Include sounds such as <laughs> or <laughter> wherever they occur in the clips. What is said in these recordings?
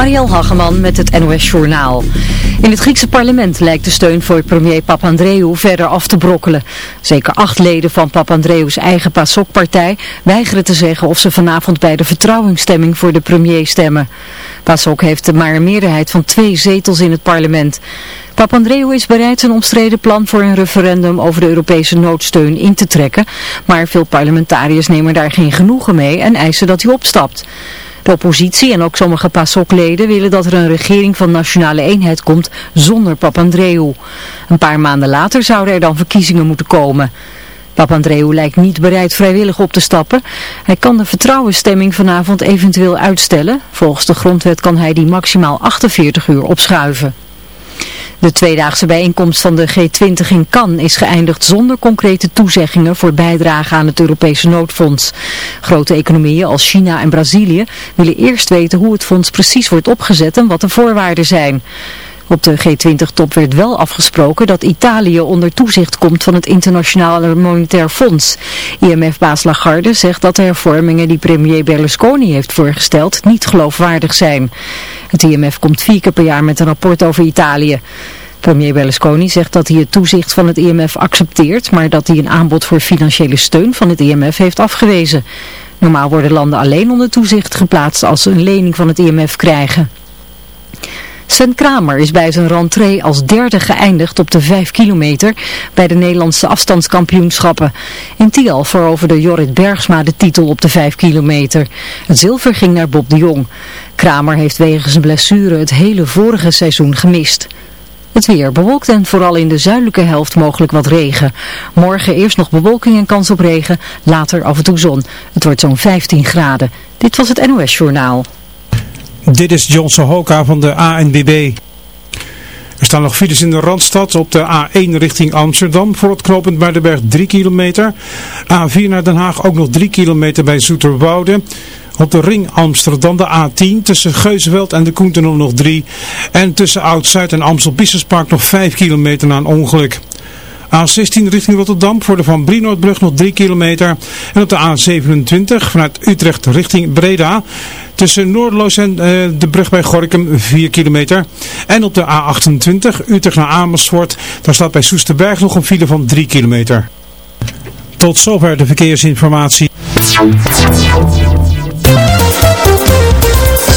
Marielle Hageman met het NOS Journaal. In het Griekse parlement lijkt de steun voor premier Papandreou verder af te brokkelen. Zeker acht leden van Papandreou's eigen PASOK-partij weigeren te zeggen of ze vanavond bij de vertrouwingsstemming voor de premier stemmen. PASOK heeft maar een meerderheid van twee zetels in het parlement. Papandreou is bereid zijn omstreden plan voor een referendum over de Europese noodsteun in te trekken, maar veel parlementariërs nemen daar geen genoegen mee en eisen dat hij opstapt. De oppositie en ook sommige PASOK-leden willen dat er een regering van nationale eenheid komt zonder Papandreou. Een paar maanden later zouden er dan verkiezingen moeten komen. Papandreou lijkt niet bereid vrijwillig op te stappen. Hij kan de vertrouwensstemming vanavond eventueel uitstellen. Volgens de grondwet kan hij die maximaal 48 uur opschuiven. De tweedaagse bijeenkomst van de G20 in Cannes is geëindigd zonder concrete toezeggingen voor bijdrage aan het Europese noodfonds. Grote economieën als China en Brazilië willen eerst weten hoe het fonds precies wordt opgezet en wat de voorwaarden zijn. Op de G20-top werd wel afgesproken dat Italië onder toezicht komt van het Internationale Monetair Fonds. IMF-baas Lagarde zegt dat de hervormingen die premier Berlusconi heeft voorgesteld niet geloofwaardig zijn. Het IMF komt vier keer per jaar met een rapport over Italië. Premier Berlusconi zegt dat hij het toezicht van het IMF accepteert, maar dat hij een aanbod voor financiële steun van het IMF heeft afgewezen. Normaal worden landen alleen onder toezicht geplaatst als ze een lening van het IMF krijgen. Sven Kramer is bij zijn rentree als derde geëindigd op de 5 kilometer bij de Nederlandse afstandskampioenschappen. In Tial veroverde Jorrit Bergsma de titel op de 5 kilometer. Het zilver ging naar Bob de Jong. Kramer heeft wegens een blessure het hele vorige seizoen gemist. Het weer bewolkt en vooral in de zuidelijke helft mogelijk wat regen. Morgen eerst nog bewolking en kans op regen, later af en toe zon. Het wordt zo'n 15 graden. Dit was het NOS Journaal. Dit is John Sohoka van de ANBB. Er staan nog files in de Randstad op de A1 richting Amsterdam voor het knooppunt Muidenberg 3 kilometer. A4 naar Den Haag ook nog 3 kilometer bij Zoeterwoude. Op de ring Amsterdam de A10 tussen Geuzenveld en de Koentunnel nog 3. En tussen Oud-Zuid en Amstel Businesspark nog 5 kilometer na een ongeluk. A16 richting Rotterdam voor de Van Brienoordbrug nog 3 kilometer. En op de A27 vanuit Utrecht richting Breda. Tussen Noordloos en uh, de brug bij Gorkum 4 kilometer. En op de A28 Utrecht naar Amersfoort. Daar staat bij Soesterberg nog een file van 3 kilometer. Tot zover de verkeersinformatie.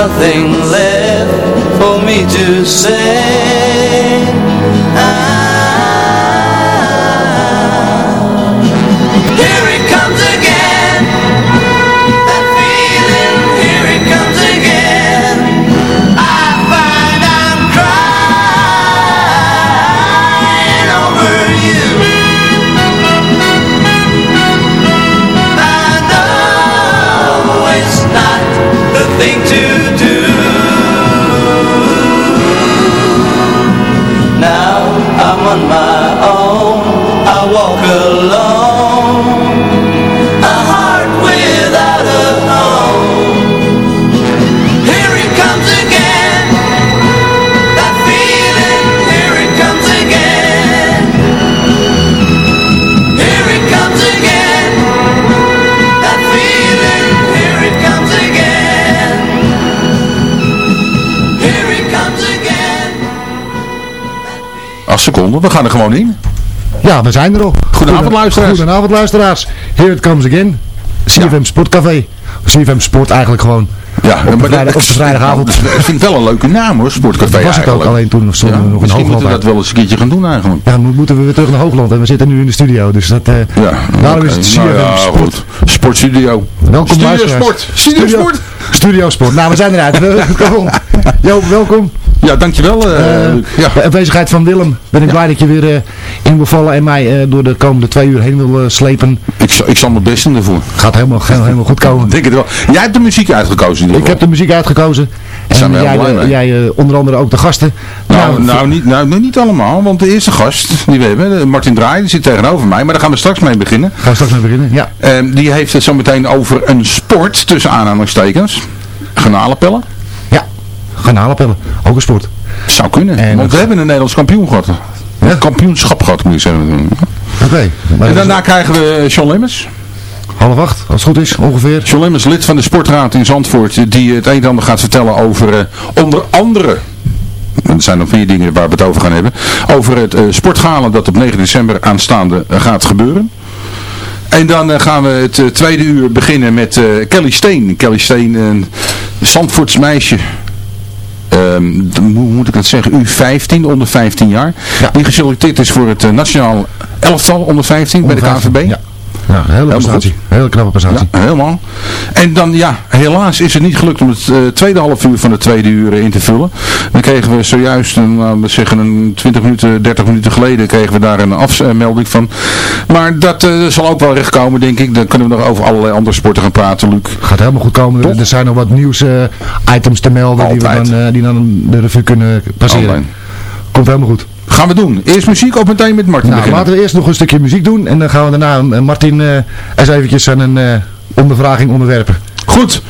nothing left for me to say. Seconden, we gaan er gewoon in. Ja, we zijn er al. Goedenavond, luisteraars. Goedenavond luisteraars. Here it comes again. CFM Sportcafé. CFM Sport eigenlijk gewoon. Ja, op, de maar vrijdag, dat- op de vrijdagavond. <laughs> Dat vind ik wel een leuke naam hoor, Sportcafé Dat was het ook, alleen toen stonden Ja, we nog in Misschien moeten we Hoogland. dat wel eens een keertje gaan doen eigenlijk. Ja, dan moeten we weer terug naar Hoogland en we zitten nu in de studio. Dus dat, eh Ja, daarom is het CFM Nou ja, Sport. goed. Sportstudio. Welkom Studio. Sport. Studio Sport. Studio Sport. Nou, we zijn eruit. <laughs> Kom op. Joop, welkom. Ja, dankjewel. eh Eh, Luc. ja. De afwezigheid van Willem. Ben ik blij dat je weer eh, in wil vallen en mij eh, door de komende twee uur heen wil eh, slepen. ik, zal, ik zal mijn best doen ervoor. Gaat helemaal, helemaal, helemaal goed komen. Ik denk het wel. Jij hebt de muziek uitgekozen in Ik heb de muziek uitgekozen. En jij, eh, eh, onder andere ook de gasten. Nou, nou, niet, nou, nou, niet allemaal, want de eerste gast die we hebben, Martin Draai, die zit tegenover mij, maar daar gaan we straks mee beginnen. gaan we straks mee beginnen. Ja. Ehm, die heeft het zo meteen over een sport, tussen aanhalingstekens. Garnalenpellen. Garnalenpellen. Ook een sport. Zou kunnen, En want we hebben een Nederlands kampioen gehad. Ja? Kampioenschap gehad, moet je zeggen. Oké. En is daarna krijgen we John Lemmers. half acht, als het goed is, ongeveer. John Lemmers, lid van de Sportraad in Zandvoort, die het een en ander gaat vertellen over eh, onder andere... Er zijn nog vier dingen waar we het over gaan hebben. Over het eh, sportgalen dat op 9 december aanstaande eh, gaat gebeuren. En dan eh, gaan we het eh, tweede uur beginnen met eh, Kelly Steen. Kelly Steen, een Zandvoorts meisje. Ehm, d- hoe moet ik dat zeggen? U15, onder 15 jaar. Die geselecteerd is voor het eh, nationaal elftal onder 15 bij de KNVB. Ja. Ja, hele Helemaal prestatie. Hele knappe prestatie. Ja, helemaal. En dan, ja, helaas is het niet gelukt om het eh, tweede half uur van de tweede uur eh, in te vullen. Dan kregen we zojuist, een, laten we zeggen, een 20 minuten, 30 minuten geleden, kregen we daar een afmelding van. Maar dat eh, zal ook wel recht komen, denk ik. Dan kunnen we nog over allerlei andere sporten gaan praten, Luc. Gaat helemaal goed komen. Er zijn nog wat nieuws eh, items te melden die, we dan, die dan de revue kunnen passeren. Komt helemaal goed. Gaan we doen. Eerst muziek of meteen met Martin Nou, beginnen? laten we eerst nog een stukje muziek doen. En dan gaan we daarna eh, Martin eh, eens eventjes aan een eh, ondervraging onderwerpen. Goed.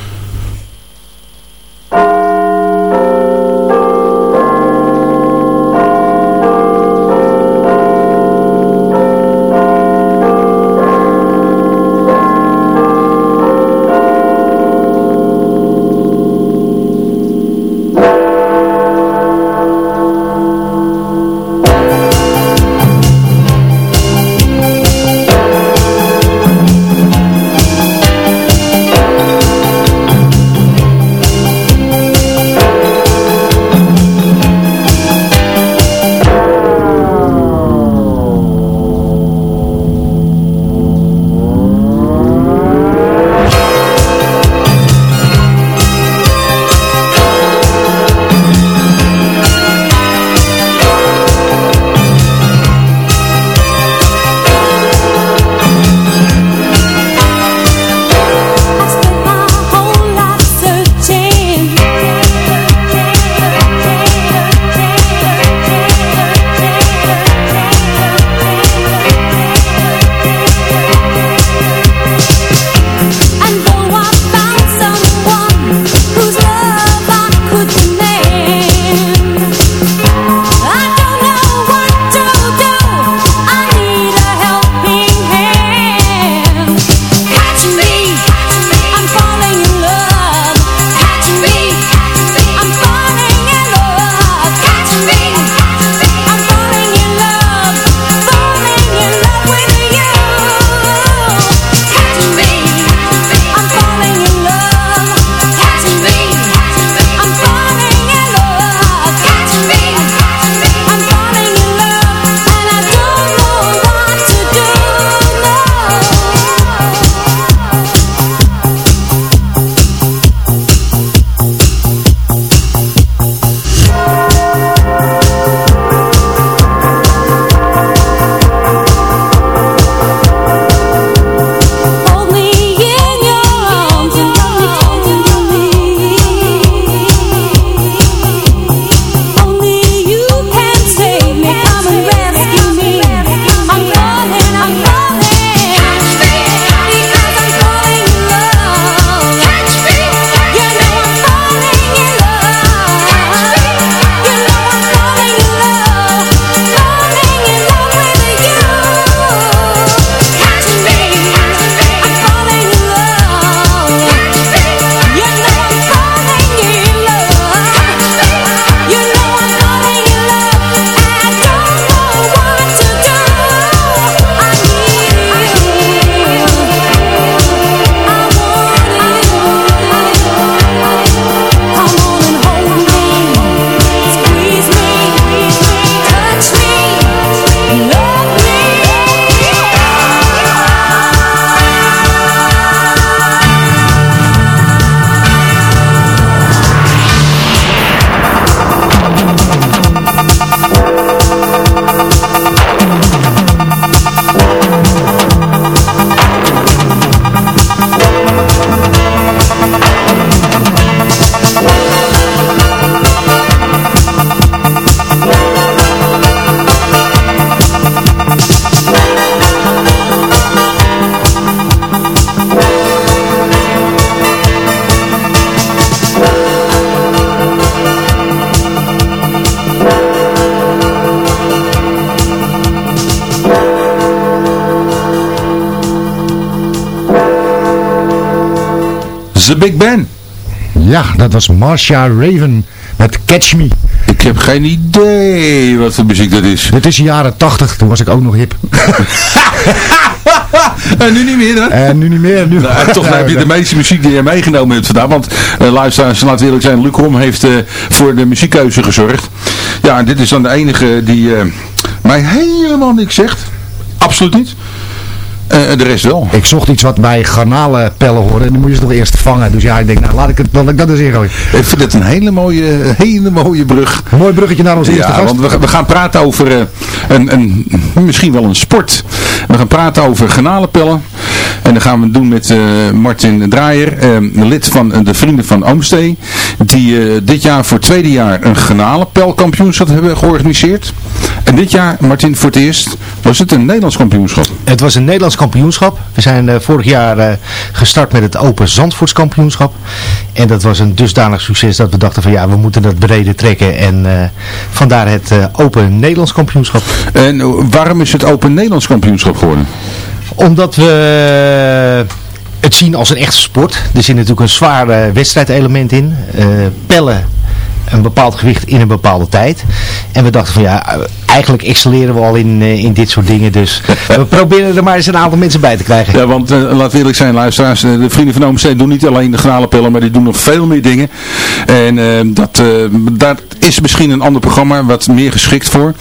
Ja, dat was Marcia Raven met Catch Me. Ik heb geen idee wat voor muziek dat is. Dit is de jaren 80, toen was ik ook nog hip. <laughs> En nu niet meer dan? En nu niet meer. Nu. Nou, toch heb je de meeste muziek die je meegenomen hebt vandaag. Want uh, luisteraars, laten we eerlijk zijn, Luc Rom heeft eh, voor de muziekkeuze gezorgd. Ja, en dit is dan de enige die eh, mij helemaal niks zegt. Absoluut niet. Eh, de rest wel. Ik zocht iets wat bij garnalenpellen hoorde en dan moet je ze toch eerst vangen. Dus ja, ik denk, nou laat ik, het, laat ik dat eens ingooien. Ik vind het een hele mooie, hele mooie brug. Een mooi bruggetje naar onze eerste gast. want we, we gaan praten over eh, een, een, misschien wel een sport. We gaan praten over garnalenpellen. En dat gaan we doen met eh, Martin Draaier, lid van de Vrienden van Oomstee. Die eh, dit jaar voor het tweede jaar een garnalenpelkampioenschap hebben georganiseerd. En dit jaar, Martin, voor het eerst was het een Nederlands kampioenschap. Het was een Nederlands kampioenschap. We zijn eh, vorig jaar eh, gestart met het Open Zandvoorts kampioenschap. En dat was een dusdanig succes dat we dachten van ja, we moeten dat breder trekken. En vandaar het Open Nederlands kampioenschap. En waarom is het Open Nederlands kampioenschap geworden? Omdat we het zien als een echte sport. Er zit natuurlijk een zwaar eh, wedstrijdelement in. Eh, pellen een bepaald gewicht in een bepaalde tijd. En we dachten van ja, eh, eigenlijk excelleren we al in, eh, in dit soort dingen. Dus <laughs> we proberen er maar eens een aantal mensen bij te krijgen. Ja, want laten we eerlijk zijn, luisteraars. eh, de vrienden van Oomstee doen niet alleen de gralenpellen, maar die doen nog veel meer dingen. En dat, daar is misschien een ander programma wat meer geschikt voor.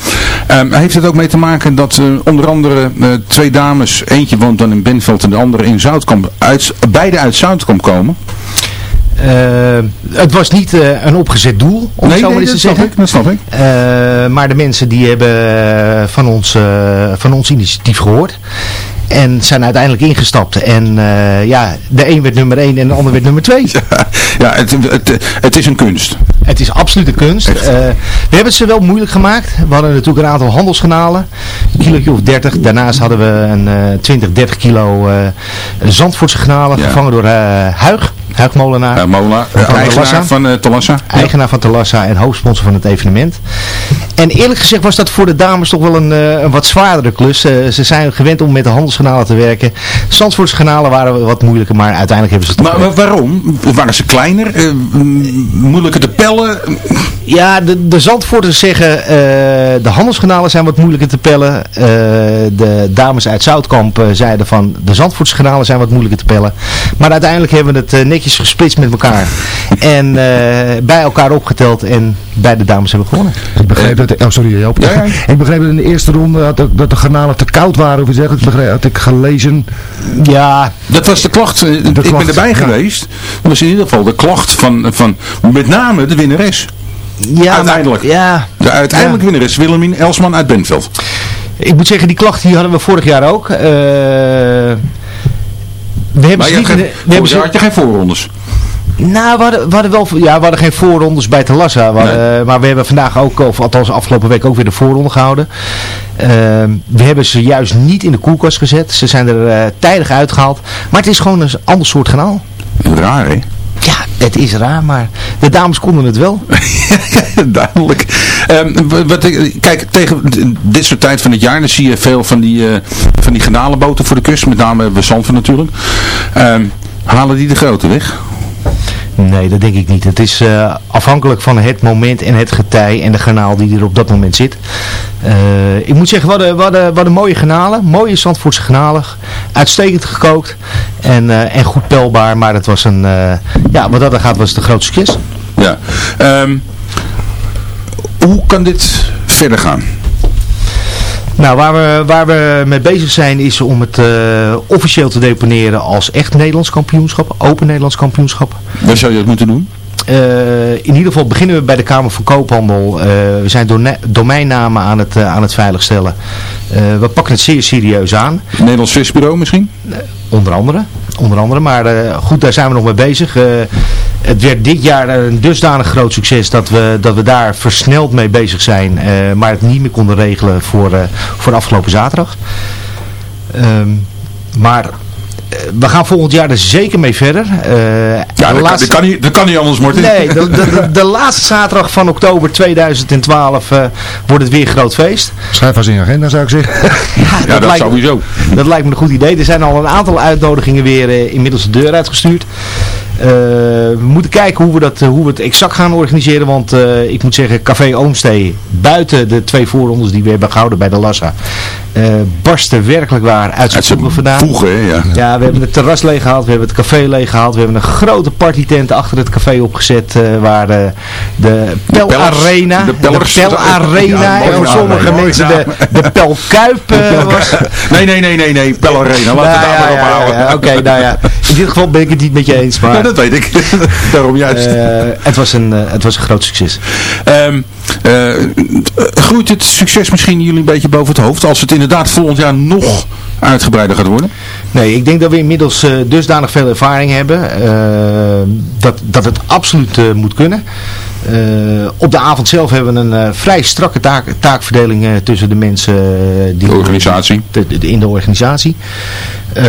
Um, heeft het ook mee te maken dat onder andere twee dames, eentje woont dan in Benveld en de andere in Zoutkamp, uit, beide uit Zoutkamp komen? Uh, het was niet uh, een opgezet doel, om nee, zo nee, maar eens te zeggen. Ik, dat snap ik. Uh, maar de mensen die hebben van ons, van ons initiatief gehoord. En zijn uiteindelijk ingestapt. En uh, ja, de een werd nummer 1 en de ander werd nummer 2. <laughs> Ja, ja het, het, het, is een kunst. Het is absoluut een kunst. Uh, we hebben het ze wel moeilijk gemaakt. We hadden natuurlijk een aantal handelskanalen. Een kilootje of 30. Daarnaast hadden we een uh, 20, 30 kilo Zandvoortse kanalen. Ja. Gevangen door Huig. Huig Molenaar. Huig Molenaar. Eigenaar van uh, Talassa. Eigenaar van Talassa en hoofdsponsor van het evenement. En eerlijk gezegd was dat voor de dames toch wel een, een wat zwaardere klus. ze zijn gewend om met de handelskanalen te werken. Zandvoortse kanalen waren wat moeilijker, maar uiteindelijk hebben ze het Maar, maar waarom? Waren ze kleiner? Uh, moeilijker te pellen? Ja, de, de Zandvoorters zeggen uh, de handelskanalen zijn wat moeilijker te pellen. Uh, de dames uit Zoutkamp zeiden van de Zandvoortse kanalen zijn wat moeilijker te pellen. Maar uiteindelijk hebben we het netjes gesplitst met elkaar. en bij elkaar opgeteld en beide dames hebben gewonnen. Ik begreep dat, oh sorry Joop. Ja, ja. ik begreep dat in de eerste ronde dat, dat de garnalen te koud waren of iets dergelijks. Dat had ik gelezen. Ja. Dat was de klacht. De ik klacht, ben erbij ja. geweest. Dat was in ieder geval de klacht van, van met name de winnares. Ja, uiteindelijk. Maar, ja. De uiteindelijk ja. winnares Willemien Elsman uit Bentveld. Ik moet zeggen, die klacht die hadden we vorig jaar ook. Uh, we hebben maar je niet geen, we hebben ze... had je geen voorrondes. Nou, we hadden, we hadden wel, ja, we hadden geen voorrondes bij hadden, nee. Maar we hebben vandaag ook, of althans afgelopen week ook weer de voorronde gehouden. Uh, we hebben ze juist niet in de koelkast gezet. Ze zijn er uh, tijdig uitgehaald. Maar het is gewoon een ander soort kanaal. Raar, hè? Ja, het is raar, maar de dames konden het wel. <laughs> Duidelijk. Um, wat, kijk, tegen dit soort tijd van het jaar, dan zie je veel van die, uh, van die genalenboten voor de kust. Met name bij Zandvoort natuurlijk. Um, halen die de grote weg? Nee, dat denk ik niet. Het is uh, afhankelijk van het moment en het getij en de garnaal die er op dat moment zit. Uh, ik moet zeggen, hadden, we hadden mooie garnalen, mooie Zandvoortse garnalen. Uitstekend gekookt en, uh, en goed pelbaar, maar het was een, ja, wat dat gaat was het een groot succes. Ja. Um, hoe kan dit verder gaan? Nou, waar we, waar we mee bezig zijn is om het uh, officieel te deponeren als echt Nederlands kampioenschap, open Nederlands kampioenschap. Waar zou je het moeten doen? Uh, in ieder geval beginnen we bij de Kamer van Koophandel. Uh, we zijn do domeinnamen aan het, aan het veiligstellen. we pakken het zeer serieus aan. Nederlands Visbureau misschien? onder andere. Onder andere, maar goed, daar zijn we nog mee bezig. het werd dit jaar een dusdanig groot succes dat we, dat we daar versneld mee bezig zijn. maar het niet meer konden regelen voor, voor afgelopen zaterdag. Um, maar we gaan volgend jaar er zeker mee verder. Uh, ja, dat, laatste... kan, dat, kan niet, dat kan niet anders, Martin. Nee, de, de, de, de, laatste zaterdag van oktober 2012 uh, wordt het weer een groot feest. Schrijf als in je agenda, zou ik zeggen. <laughs> ja, ja, dat, lijkt, sowieso. Dat lijkt me een goed idee. Er zijn al een aantal uitnodigingen weer uh, inmiddels de deur uitgestuurd. Eh, we moeten kijken hoe we, dat, eh, hoe we het exact gaan organiseren. Want eh, ik moet zeggen, Café Oomstee, buiten de twee voorrondes die we hebben gehouden bij de Lassa, barstte werkelijk waar uit zijn voegen vandaan. Voegen, hè, ja. Ja, we hebben het terras leeg gehaald, we hebben het café leeg gehaald, we hebben een grote partytent achter het café opgezet waar eh, de Pel Pellers, Arena, de Pellers. Pel Arena Ja, en voor sommige mensen de, de Pel Kuip was. Nee, nee, nee, nee, nee. Pel Arena. Laten we Nou, daar maar op houden. Oké, nou ja. In dit geval ben ik het niet met je eens, maar dat weet ik. <laughs> Daarom juist. eh, het, was een, eh, het was een groot succes. Ehm, eh, groeit het succes misschien jullie een beetje boven het hoofd als het inderdaad volgend jaar nog uitgebreider gaat worden? Nee, ik denk dat we inmiddels dusdanig veel ervaring hebben dat, dat het absoluut moet kunnen. Op de avond zelf hebben we een vrij strakke taak, taakverdeling tussen de mensen die De organisatie. de- de- in de organisatie. Eh,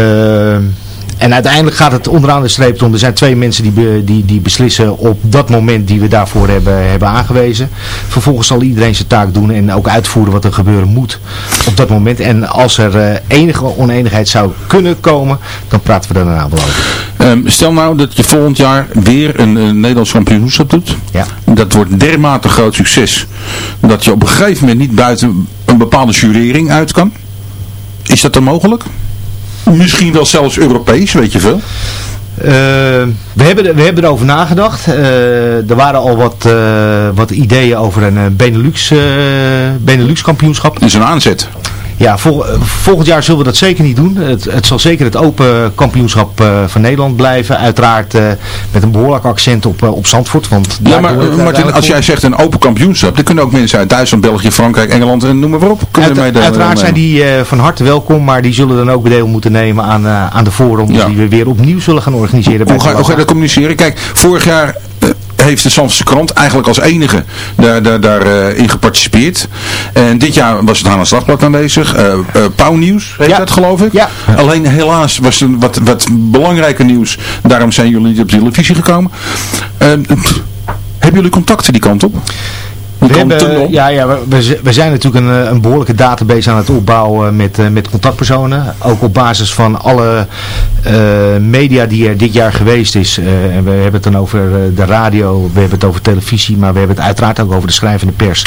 en uiteindelijk gaat het onderaan de streep om. Er zijn twee mensen die, be- die, die beslissen op dat moment die we daarvoor hebben, hebben aangewezen. Vervolgens zal iedereen zijn taak doen en ook uitvoeren wat er gebeuren moet op dat moment. En als er eh, enige oneenigheid zou kunnen komen, dan praten we daar daarna wel over. Ehm, stel nou dat je volgend jaar weer een, een Nederlands kampioenschap doet. Ja. Dat wordt dermate groot succes. Dat je op een gegeven moment niet buiten een bepaalde jurering uit kan. Is dat dan mogelijk? Misschien wel zelfs Europees, weet je veel. Eh, we, hebben, we hebben erover nagedacht. Eh, er waren al wat, eh, wat ideeën over een Benelux, Benelux kampioenschap. Dat is een aanzet. Ja, vol- eh, volgend jaar zullen we dat zeker niet doen. Het, het zal zeker het open kampioenschap eh, van Nederland blijven. Uiteraard eh, met een behoorlijk accent op, op Zandvoort. Want Ja, maar Martin, als jij zegt een open kampioenschap, dan kunnen ook mensen uit Duitsland, België, Frankrijk, Engeland en noem maar op. Kunnen Uit- meedoen- uiteraard zijn die van harte welkom, maar die zullen dan ook deel moeten nemen aan, aan de voorrondes Ja. die we weer opnieuw zullen gaan organiseren. bij Hoe ga, het hoe ga je dat communiceren? Kijk, vorig jaar heeft de Zandvoortse krant eigenlijk als enige daar, daar, daar eh, in geparticipeerd. En dit jaar was het Haarlands Dagblad aanwezig. eh eh, Pauw Nieuws heet Ja. dat geloof ik. Ja. Alleen helaas was er wat, wat belangrijker nieuws. Daarom zijn jullie niet op televisie gekomen. Hebben jullie contacten die kant op? We, hebben, ja, ja, we- zijn natuurlijk een, eh, een behoorlijke database aan het opbouwen met, eh, met contactpersonen. Ook op basis van alle eh, media die er dit jaar geweest is. En we hebben het dan over de radio, we hebben het over televisie, maar we hebben het uiteraard ook over de schrijvende pers.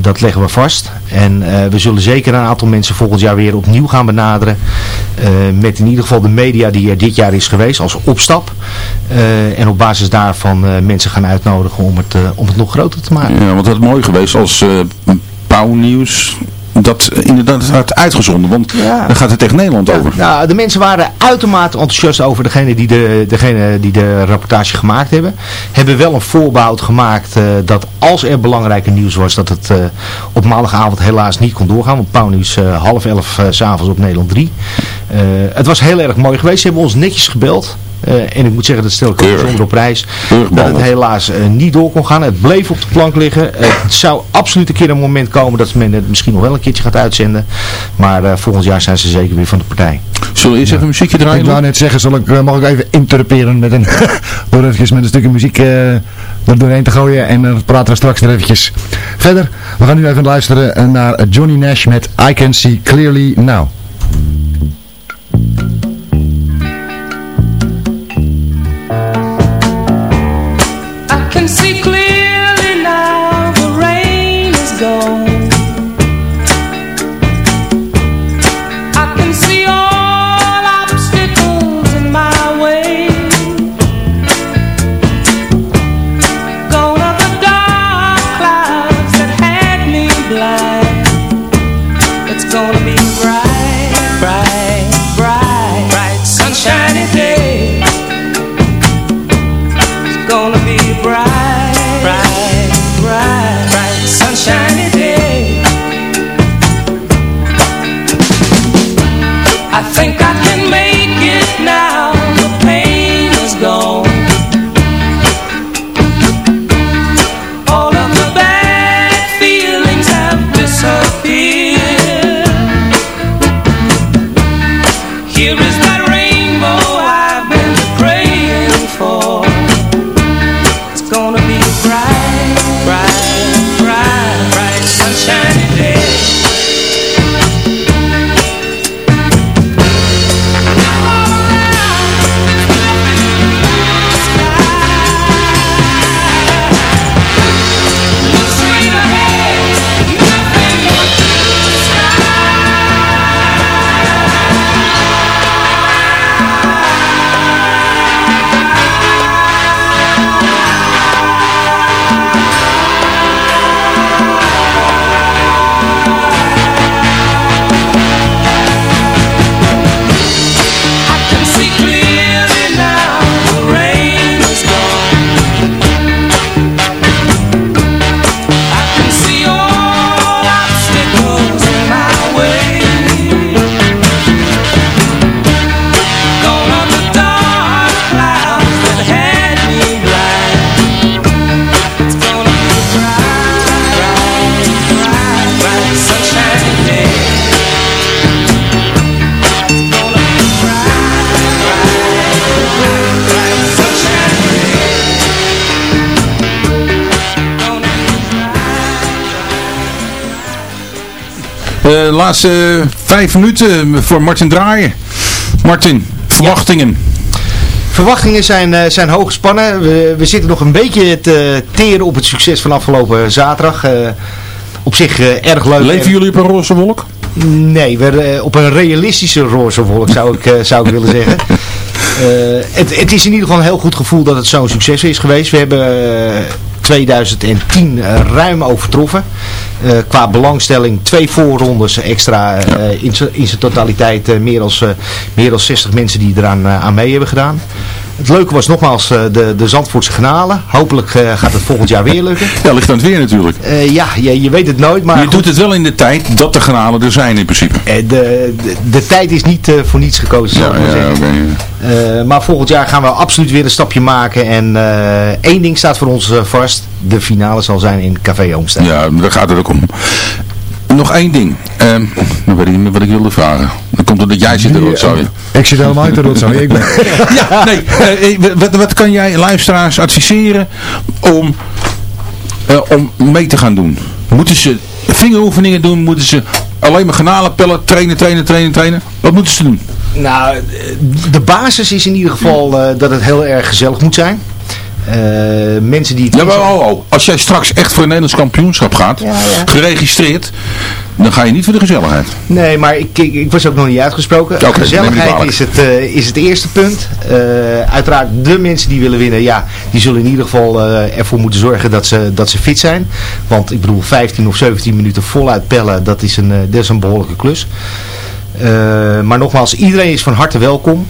Dat leggen we vast. En we zullen zeker een aantal mensen volgend jaar weer opnieuw gaan benaderen. met in ieder geval de media die er dit jaar is geweest als opstap. En op basis daarvan mensen gaan uitnodigen om het, om het nog groter te maken. Ja, want het mooi geweest als eh Pauw Nieuws dat inderdaad had uitgezonden. Want Ja. dan gaat het tegen Nederland over. Nou, de mensen waren uitermate enthousiast over degene die de, degene die de rapportage gemaakt hebben. Hebben wel een voorbehoud gemaakt eh, dat als er belangrijke nieuws was, dat het eh, op maandagavond helaas niet kon doorgaan. Want Pauwnieuws eh half elf eh, s s'avonds op Nederland 3. Eh, het was heel erg mooi geweest. Ze hebben ons netjes gebeld. Eh, en ik moet zeggen, dat stel ik ook bijzonder op prijs. Dat het helaas eh, niet door kon gaan. Het bleef op de plank liggen. Eh, het zou absoluut een keer een moment komen dat men het misschien nog wel een keertje gaat uitzenden. Maar eh, volgend jaar zijn ze zeker weer van de partij. Zullen we eerst even een muziekje draaien? Ik wou net zeggen, zal ik, mag ik even interruperen met een, <laughs> door eventjes met een stukje muziek eh, er doorheen te gooien en dan praten we straks er eventjes verder. We gaan nu even luisteren naar Johnny Nash met I Can See Clearly Now. Laatste vijf minuten voor Martin Draaien. Martin, verwachtingen. Verwachtingen zijn, eh, zijn hoog gespannen. We, we zitten nog een beetje te teren op het succes van afgelopen zaterdag. Eh, op zich eh, erg leuk. Leven En- jullie op een roze wolk? Nee, we, eh, op een realistische roze wolk zou ik, eh, zou ik willen zeggen. <laughs> Eh, het, het is in ieder geval een heel goed gevoel dat het zo'n succes is geweest. We hebben eh, 2010 eh, ruim overtroffen. Eh, qua belangstelling twee voorrondes extra eh, in zijn totaliteit meer, dan meer dan 60 mensen die eraan aan mee hebben gedaan. Het leuke was nogmaals eh, de, de Zandvoortse Granalen. Hopelijk eh, gaat het volgend jaar weer lukken. Ja, ligt aan het weer natuurlijk. Eh, ja, je, je weet het nooit, maar je goed. doet het wel in de tijd dat de granalen er zijn in principe. De, de, de tijd is niet voor niets gekozen, zou Ja, ik maar ja, zeggen. oké. ja. Eh, maar volgend jaar gaan we absoluut weer een stapje maken. En één ding staat voor ons vast. De finale zal zijn in Café Oomsteen. Ja, daar gaat het ook om. Nog één ding. Ehm dan weet ik niet meer wat ik wilde vragen. Dan komt het dat jij zit er ook zo in. Ik zit helemaal in de rotzooi. Ik ben... <laughs> Ja, nee. eh, eh, wat, wat kan jij luisteraars adviseren om, eh, om mee te gaan doen? Moeten ze vingeroefeningen doen? Moeten ze alleen maar granalen pellen, trainen, trainen, trainen, trainen? Wat moeten ze doen? Nou, de basis is in ieder geval eh, dat het heel erg gezellig moet zijn. Eh, mensen die het Ja, maar oh, oh, als jij straks echt voor een Nederlands kampioenschap gaat, Ja, ja. geregistreerd, dan ga je niet voor de gezelligheid. Nee, maar ik, ik, ik was ook nog niet uitgesproken. Gezelligheid is het, eh, is het eerste punt. Eh, uiteraard de mensen die willen winnen, ja, die zullen in ieder geval ervoor moeten zorgen dat ze, dat ze fit zijn. Want ik bedoel, 15 of 17 minuten voluit pellen, dat is een, dat is een behoorlijke klus. Maar nogmaals, iedereen is van harte welkom.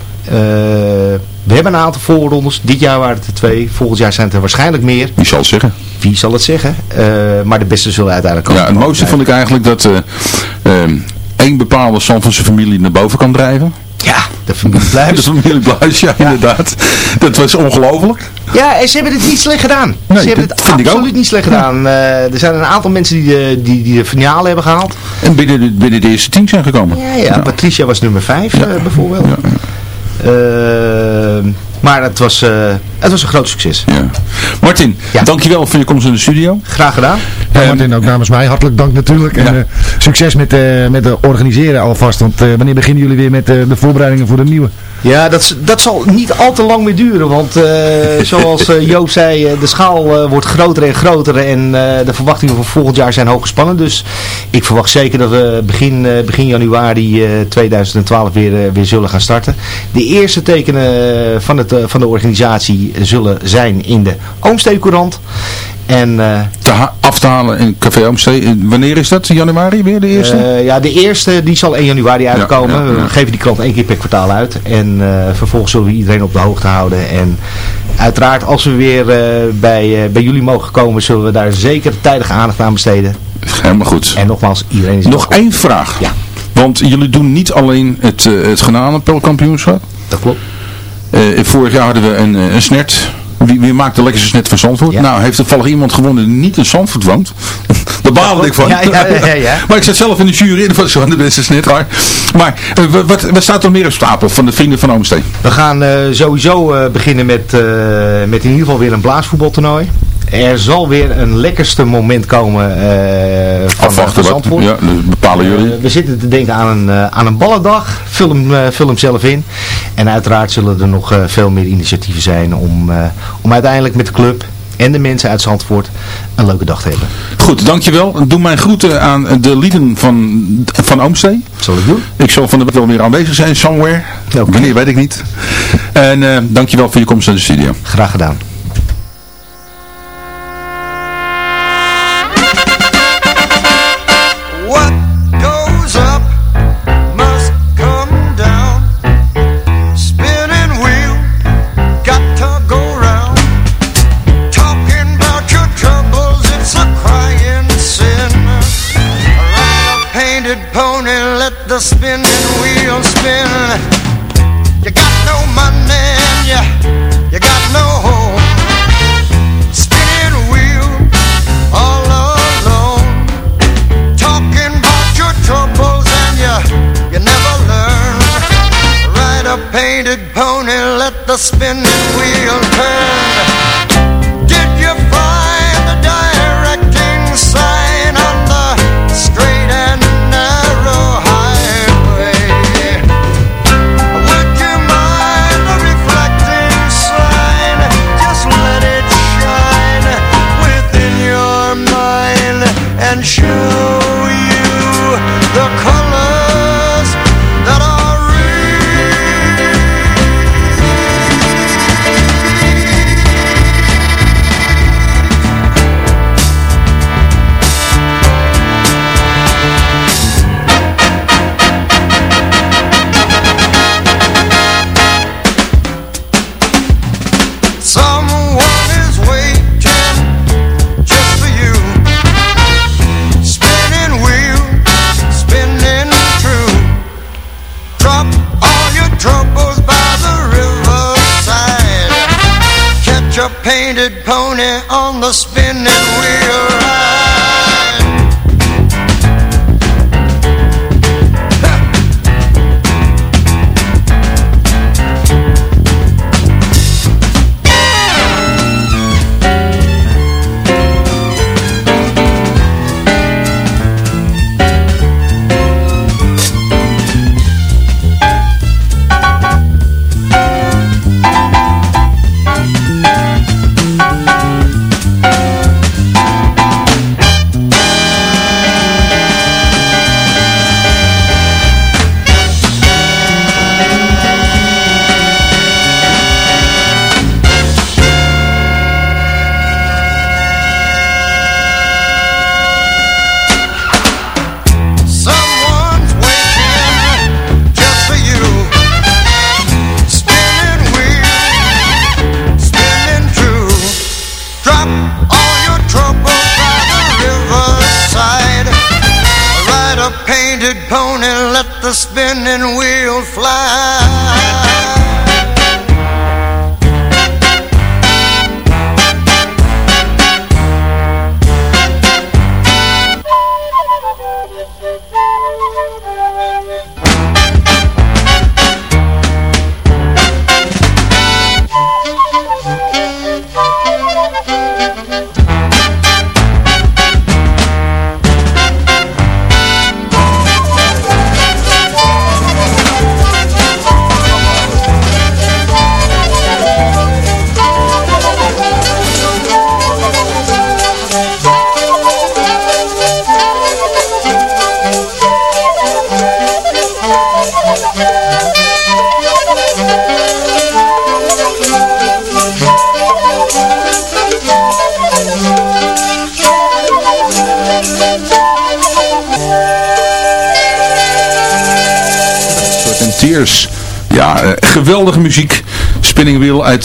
We hebben een aantal voorrondes. Dit jaar waren het er twee. Volgend jaar zijn het er waarschijnlijk meer. Wie zal het zeggen? Wie zal het zeggen? Eh, maar de beste zullen uiteindelijk Ja, komen. het mooiste vond ik eigenlijk dat eh, ehm, één bepaalde Zandvoortse familie naar boven kan drijven. Ja, de familie <laughs> De Bluis. familie Bluis, ja, inderdaad. Dat was ongelooflijk. Ja, en ze hebben het niet slecht gedaan. Nee, ze hebben het absoluut niet slecht gedaan. Eh, er zijn een aantal mensen die de, die, die de finale hebben gehaald. En binnen de, binnen de eerste tien zijn gekomen. Ja, ja. Patricia was nummer 5 bijvoorbeeld. Ja, Eh, maar het was, eh, het was een groot succes. ja. Martin, Ja. dankjewel voor je komst in de studio. Graag gedaan. Ja, Ehm, Martin, ook namens mij hartelijk dank natuurlijk. En Ja. eh, succes met, eh met de organiseren alvast. Want eh, wanneer beginnen jullie weer met eh, de voorbereidingen voor de nieuwe? Ja, dat, dat zal niet al te lang meer duren. Want eh, <laughs> zoals eh, Joop zei, eh, de schaal wordt groter en groter. En de verwachtingen voor volgend jaar zijn hoog gespannen. Dus ik verwacht zeker dat we begin, begin januari eh, 2012 weer, weer zullen gaan starten. De eerste tekenen van, het, van de organisatie zullen zijn in de Oomstee-courant. En eh, te af te halen in Café Oomstee. Wanneer is dat? In januari weer de eerste? Eh, ja, de eerste die zal 1 januari uitkomen. ja, ja. We geven die krant één keer per kwartaal uit. En eh, vervolgens zullen we iedereen op de hoogte houden. En uiteraard als we weer bij, bij jullie mogen komen, zullen we daar zeker tijdige aandacht aan besteden. Helemaal goed. En nogmaals, iedereen is Nog één vraag. Ja. Want jullie doen niet alleen het, uh, het granalenpelkampioenschap. Dat klopt. Vorig jaar hadden we een, een snert. Wie, wie maakt de lekkerste snet van Zandvoort? Ja. Nou, heeft toevallig iemand gewonnen die niet in Zandvoort woont. Daar baalde ik van. Ja, ja, maar ik zat zelf in de jury was gewoon de beste snet. Maar, maar eh, wat, wat, staat er meer op stapel van de vrienden van Oomsteen? We gaan eh, sowieso eh, beginnen met, met in ieder geval weer een blaasvoetbaltoernooi. Er zal weer een lekkerste moment komen eh van, Afwachten van wat. Zandvoort. Ja, bepalen jullie. Eh, we zitten te denken aan een, eh, aan een ballendag. Vul hem, eh, vul hem zelf in. En uiteraard zullen er nog eh, veel meer initiatieven zijn om, eh, om uiteindelijk met de club en de mensen uit Zandvoort een leuke dag te hebben. Goed, dankjewel. Doe mijn groeten aan de lieden van, van Oomsteen. Zal ik doen? Ik zal van de wel weer aanwezig zijn, somewhere. Oké. Wanneer weet ik niet. En eh, dankjewel voor je komst naar de studio. Graag gedaan. Let the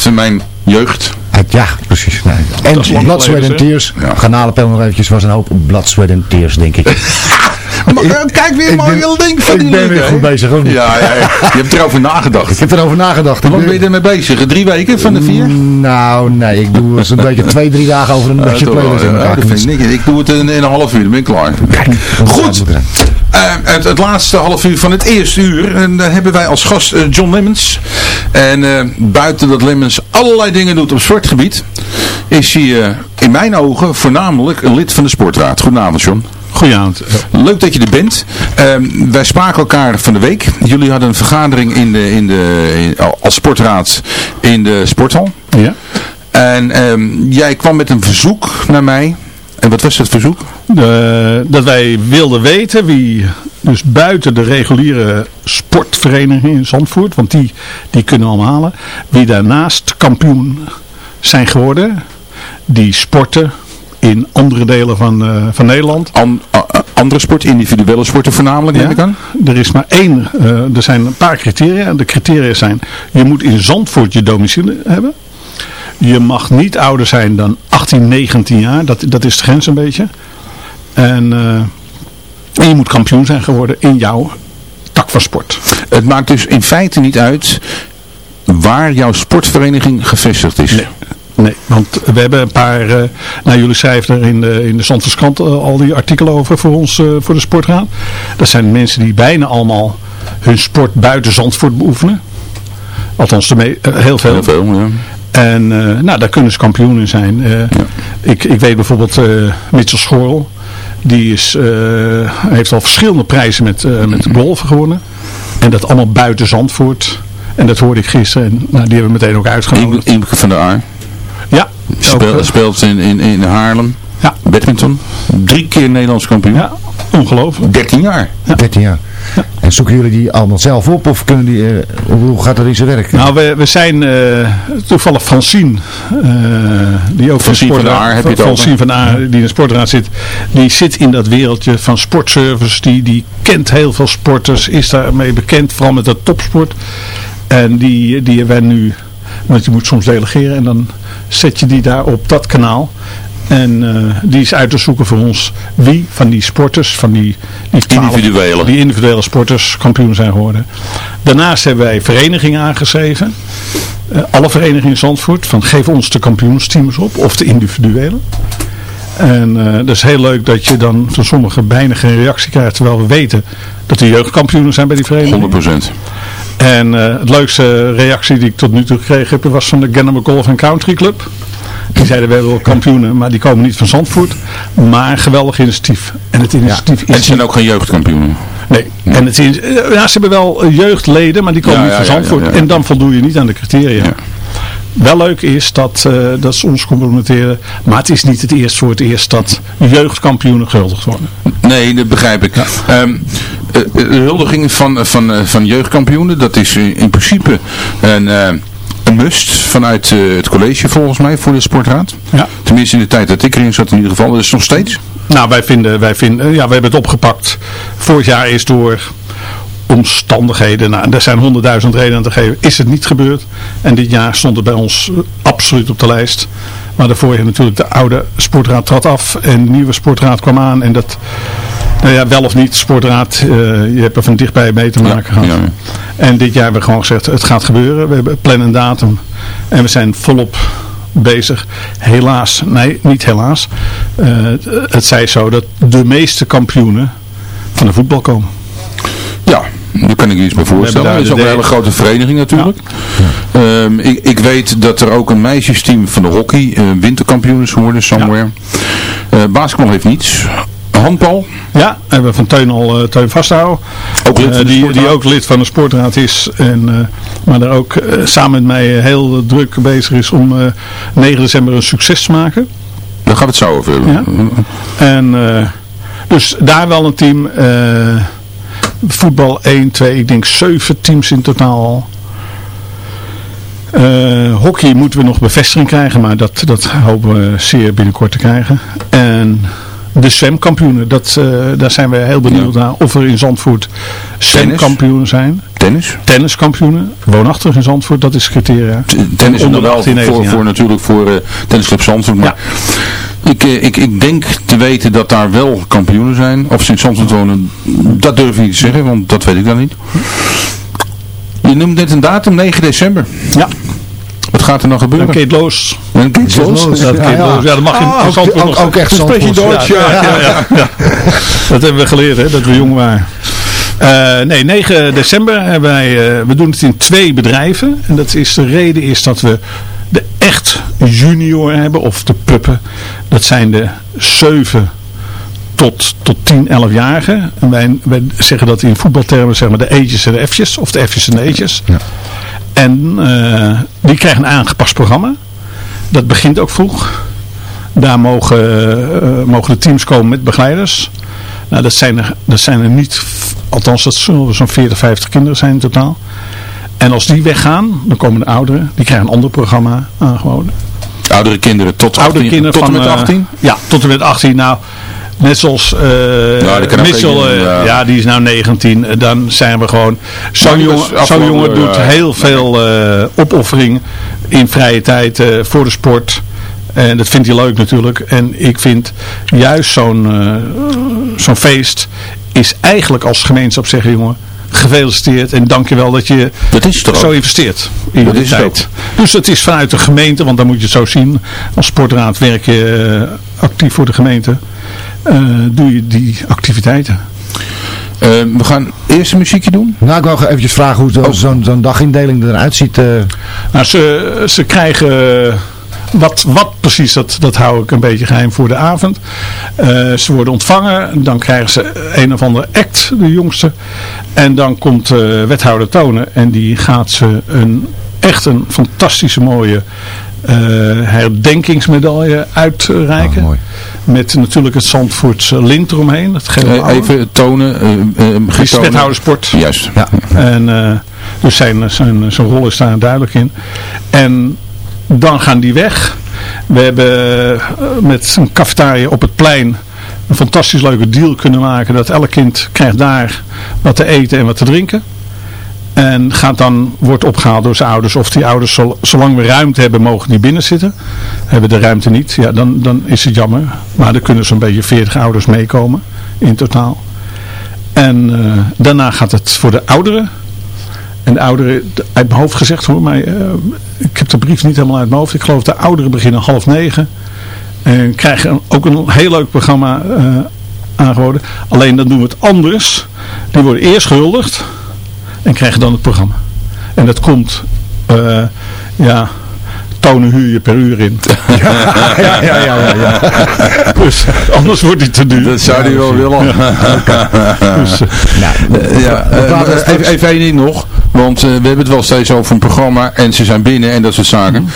uit eh, mijn jeugd. Uit- Ja, precies. Nee. En Blood, Sweat and Tears. Ja. Nog eventjes was een hoop Blood, Sweat and Tears, denk <laughs> ik. Maar, eh, kijk weer, ik mooi ben- link van ik die ben link, weer goed bezig, of niet? Ja, ja, ja. Je hebt erover nagedacht. Ik heb erover nagedacht. Hoe lang Ik ben je ermee bezig? Drie weken van de vier? Nou, nee, ik doe zo'n beetje twee, drie dagen over een beetje playlist ja, vind ik, ik doe het in, in een half uur, dan ben ik klaar. Goed. Eh, het, het laatste half uur van het eerste uur. En daar hebben wij als gast eh, John Lemmens. En eh, buiten dat Lemmens allerlei dingen doet op sportgebied. Is hij eh, in mijn ogen voornamelijk een lid van de sportraad. Goedenavond John. Goedenavond. Leuk dat je er bent. Ehm, wij spraken elkaar van de week. Jullie hadden een vergadering in de, in de, in- als sportraad in de sporthal. Ja. En ehm, jij kwam met een verzoek naar mij. En wat was dat verzoek? De- dat wij wilden weten wie, dus buiten de reguliere sportvereniging in Zandvoort, want die, die kunnen we allemaal halen, wie daarnaast kampioen zijn geworden, die sporten in andere delen van, eh, van Nederland. An- andere sport, individuele sporten voornamelijk, neem ik aan? Er is maar één, eh, er zijn een paar criteria. De criteria zijn, je moet in Zandvoort je domicile hebben. Je mag niet ouder zijn dan 18, 19 jaar. Dat, dat is de grens een beetje. En, eh, en je moet kampioen zijn geworden in jouw tak van sport. Het maakt dus in feite niet uit waar jouw sportvereniging gevestigd is. Nee. Nee, want we hebben een paar, eh nou jullie schrijven er in de, in de Zandvoortskrant eh, al die artikelen over voor ons, voor de sportraad. Dat zijn mensen die bijna allemaal hun sport buiten Zandvoort beoefenen. Althans, de heel veel. Heel veel, ja. En nou, daar kunnen ze kampioen in zijn. Ik, ik weet bijvoorbeeld Mitchell Schorl. Die is, eh, heeft al verschillende prijzen met, eh met golven gewonnen. En dat allemaal buiten Zandvoort. En dat hoorde ik gisteren. En nou, die hebben we meteen ook uitgenodigd. Imke van der Aar. Ja. Speel, ook, eh, speelt in, in, in Haarlem. Ja. Badminton. Drie keer Nederlands kampioen. Ja, ongelooflijk. 13 jaar. 13 jaar. En zoeken jullie die allemaal zelf op of kunnen die, eh, hoe- gaat dat in zijn werk? Nou, we, we zijn eh, toevallig Francine, eh die ook in van der Aar, heb je van der Aar, die in de sportraad zit, die zit in dat wereldje van sportservice. Die, die kent heel veel sporters, is daarmee bekend, vooral met de topsport. En die, die hebben wij nu, want je moet soms delegeren en dan zet je die daar op dat kanaal. En eh, die is uit te zoeken voor ons wie van die sporters, van die, die 12 Individuele. die individuele sporters kampioen zijn geworden. Daarnaast hebben wij verenigingen aangeschreven. Eh, alle verenigingen in Zandvoort. Van geef ons de kampioensteams op. Of de individuele. En eh, dat is heel leuk dat je dan van sommigen bijna geen reactie krijgt. Terwijl we weten dat de jeugdkampioenen zijn bij die vereniging. 100%. En het leukste reactie die ik tot nu toe gekregen heb was van de Gennemer Golf Country Club. Die zeiden we hebben wel kampioenen, maar die komen niet van Zandvoort. Maar geweldig initiatief. En het initiatief En is ze zijn ook geen jeugdkampioenen. Nee, en het is, eh, ja, ze hebben wel eh, jeugdleden, maar die komen Ja, niet ja, van ja, Zandvoort. ja, ja. En dan voldoe je niet aan de criteria. Ja. Wel leuk is dat, eh, dat ze ons complimenteren, maar het is niet het eerst voor het eerst dat jeugdkampioenen gehuldigd worden. Nee, dat begrijp ik. Ehm, eh, de huldiging van, van, van jeugdkampioenen, dat is in in principe een, een must vanuit eh, het college volgens mij voor de sportraad. Ja. Tenminste in de tijd dat ik erin zat in ieder geval. Dat is nog steeds. Nou, wij vinden, wij vinden, ja, we hebben het opgepakt. Vorig jaar is door omstandigheden, nou, er zijn honderdduizend redenen te geven, is het niet gebeurd. En dit jaar stond het bij ons eh, absoluut op de lijst. Maar daarvoor jaar natuurlijk de oude sportraad trad af en de nieuwe sportraad kwam aan. En dat, nou ja, wel of niet, sportraad, eh, je hebt er van dichtbij mee te maken gehad. ja, ja. En dit jaar hebben we gewoon gezegd, het gaat gebeuren. We hebben plan en datum. En we zijn volop bezig. Helaas, nee, niet helaas. Eh, het, zij zo dat de meeste kampioenen van de voetbal komen. Ja, daar kan ik iets bij voorstellen. Het is ook een hele grote vereniging natuurlijk. Ehm, ik, ik weet dat er ook een meisjesteam van de hockey eh, winterkampioen is geworden, somewhere. Eh basketbal heeft niets. Handbal, Ja, hebben we van Teun al uh, Teun vasthouden. ook lid van de die, die ook lid van de sportraad is. En, eh, maar daar ook eh, samen met mij heel druk bezig is om eh 9 december een succes te maken. Daar gaat het zo over. Ja. En eh, dus daar wel een team. eh, voetbal 1, 2, ik denk 7 teams in totaal al. Eh, hockey moeten we nog bevestiging krijgen, maar dat, dat hopen we zeer binnenkort te krijgen. En de zwemkampioenen, dat, eh, daar zijn we heel benieuwd naar of er in Zandvoort zwemkampioenen zijn. Tennis. Tenniskampioenen, woonachtig in Zandvoort, dat is het criteria. T- Tennis Onder wel 18, 19 voor, voor natuurlijk voor eh tennisclub Zandvoort. Maar ik, eh, ik, ik denk te weten dat daar wel kampioenen zijn. Of ze in Zandvoort wonen, dat durf ik niet te zeggen, want dat weet ik dan niet. Je noemt net een datum, 9 december. Ja. Wat gaat er nou gebeuren? En Kate Loos. En Kate Loos? Ja. Ja, dat mag in, Ah, in ook- Zandvoort ook- nog ook echt spreek je. Duits, ja. Ja, ja, ja. <laughs> Dat hebben we geleerd, hè, dat we jong waren. Eh, nee, 9 december hebben wij, eh, we doen het in twee bedrijven. En dat is, de reden is dat we de echt junior hebben, of de puppen. Dat zijn de 7 tot, tot 10, 11-jarigen. En wij, wij zeggen dat in voetbaltermen, zeg maar de eetjes en de F'jes, of de F'jes en de eetjes. En eh, die krijgen een aangepast programma. Dat begint ook vroeg. Daar mogen, eh, mogen de teams komen met begeleiders. Nou, dat zijn er, dat zijn er niet, althans dat zullen zo'n 40, 50 kinderen zijn in totaal. En als die weggaan, dan komen de ouderen. Die krijgen een ander programma aangeboden. Oudere kinderen tot 18. Oudere kinderen tot en met eh, 18? ja, tot en met 18. Nou, net zoals Mitchell, één, eh, ja. ja, die is nou 19. eh, Dan zijn we gewoon... Zo'n jongen, jongen doet ja. heel veel opoffering in vrije tijd voor de sport. En dat vindt hij leuk natuurlijk. En ik vind juist zo'n zo'n feest is eigenlijk als gemeenschap zeggen, jongen, gefeliciteerd en dankjewel dat je Dat zo investeert in Dat de het tijd. Dus het is vanuit de gemeente, want dan moet je het zo zien. Als sportraad werk je actief voor de gemeente. Eh, doe je die activiteiten. Eh, we gaan eerst een muziekje doen. Nou, ik wou eventjes vragen hoe zo- zo'n zo'n dagindeling eruit ziet. eh. Nou, ze, ze krijgen wat, wat precies, dat, dat hou ik een beetje geheim voor de avond. Eh, ze worden ontvangen, dan krijgen ze een of andere act, de jongste. En dan komt eh, wethouder Tonen en die gaat ze een echt een fantastische mooie herdenkingsmedaille uitreiken. Oh, mooi. Met natuurlijk het Zandvoortse lint eromheen. Het gele Eh, even tonen. eh, eh, getonen. wethoudersport. Juist. Ja. En eh, dus zijn, zijn, zijn rol is daar duidelijk in. En dan gaan die weg. We hebben eh, met een cafetaria op het plein een fantastisch leuke deal kunnen maken. Dat elk kind krijgt daar wat te eten en wat te drinken. En gaat dan, wordt opgehaald door zijn ouders. Of die ouders, zol- zolang we ruimte hebben, mogen die binnen zitten. Hebben de ruimte niet, ja, dan, dan is het jammer. Maar er kunnen zo'n beetje 40 ouders meekomen in totaal. En eh, daarna gaat het voor de ouderen. En de ouderen, de- uit mijn hoofd gezegd hoor, maar eh, ik heb de brief niet helemaal uit mijn hoofd. Ik geloof de ouderen beginnen half negen. En krijgen ook een heel leuk programma eh, aangeboden. Alleen dan doen we het anders. Die worden eerst gehuldigd en krijgen dan het programma. En dat komt, eh, ja, tonen huur je per uur in. <laughs> ja, ja, ja, ja, ja. Dus anders wordt het te duur. Dat zou hij wel willen. Ja, eh, even, één ding nog. Want eh, we hebben het wel steeds over een programma en ze zijn binnen en dat soort zaken.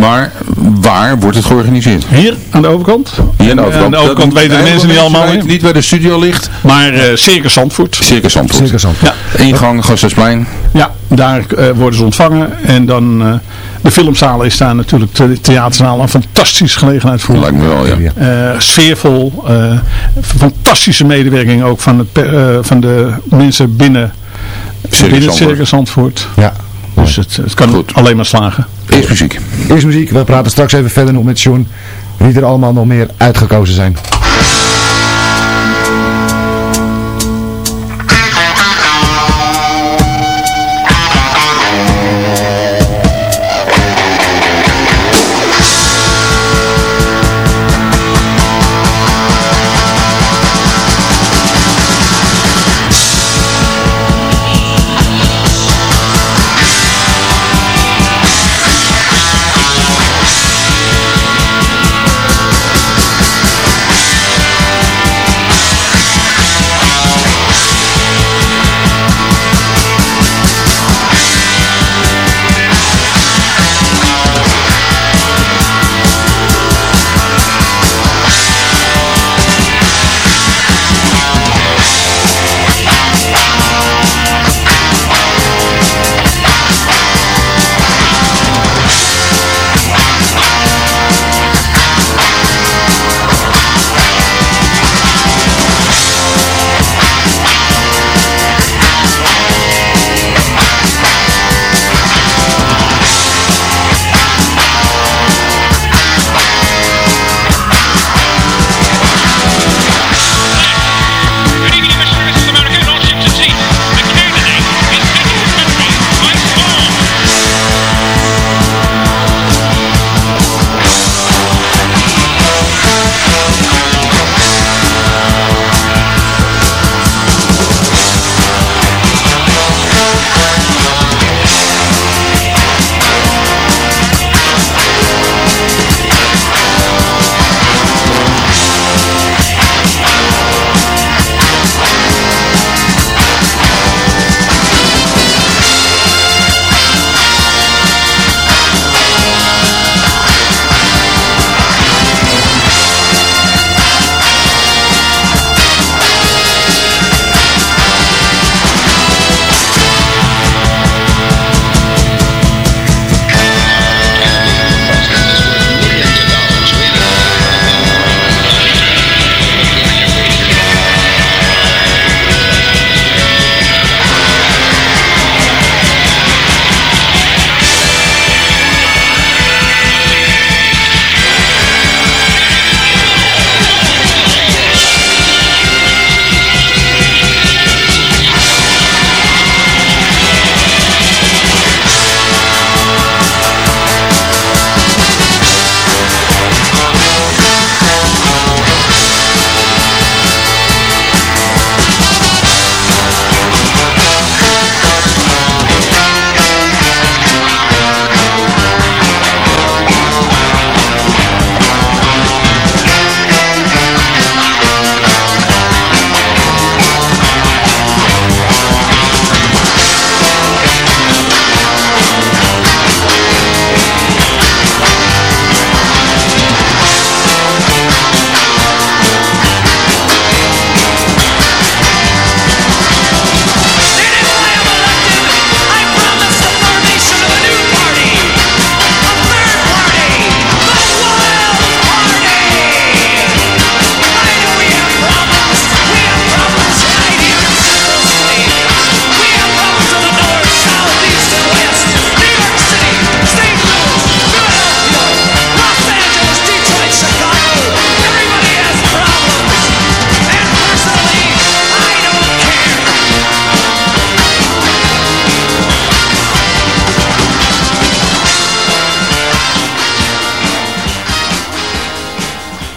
Maar waar wordt het georganiseerd? hier aan de overkant. Hier aan de overkant. Aan de overkant weten de mensen niet allemaal. niet waar de studio ligt. Maar eh Circus Zandvoort. Circus Zandvoort. Circus Zandvoort. Ja, Ingang, Gasthuisplein. ja daar eh, worden ze ontvangen. En dan eh, de filmzaal is daar natuurlijk, de theaterzaal, een fantastische gelegenheid voor. Lijkt me wel, ja. Eh, sfeervol, eh, fantastische medewerking ook van, het, eh, van de mensen binnen, binnen het. Circus Zandvoort. Ja. Dus het, het kan Goed. alleen maar slagen. Eerst muziek. Eerst muziek, we praten straks even verder nog met John. Wie er allemaal nog meer uitgekozen zijn.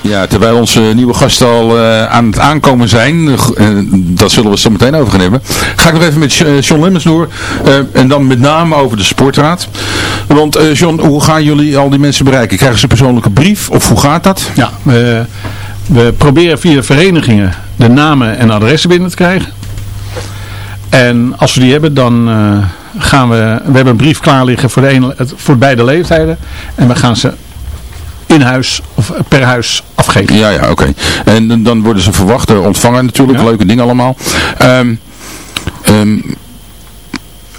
Ja, terwijl onze nieuwe gasten al eh, aan het aankomen zijn, eh, dat zullen we zo meteen over gaan hebben, ga ik nog even met John Lemmens door. eh, en dan met name over de sportraad. Want eh, John, hoe gaan jullie al die mensen bereiken? Krijgen ze een persoonlijke brief of hoe gaat dat? Ja, we, we proberen via verenigingen de namen en adressen binnen te krijgen. En als we die hebben, dan eh, gaan we... We hebben een brief klaar liggen voor, de voor beide leeftijden. En we gaan ze in huis of per huis afgeven. Ja, ja, oké. En dan- worden ze verwacht, ontvangen natuurlijk, Ja. leuke dingen allemaal. Ehm, ehm,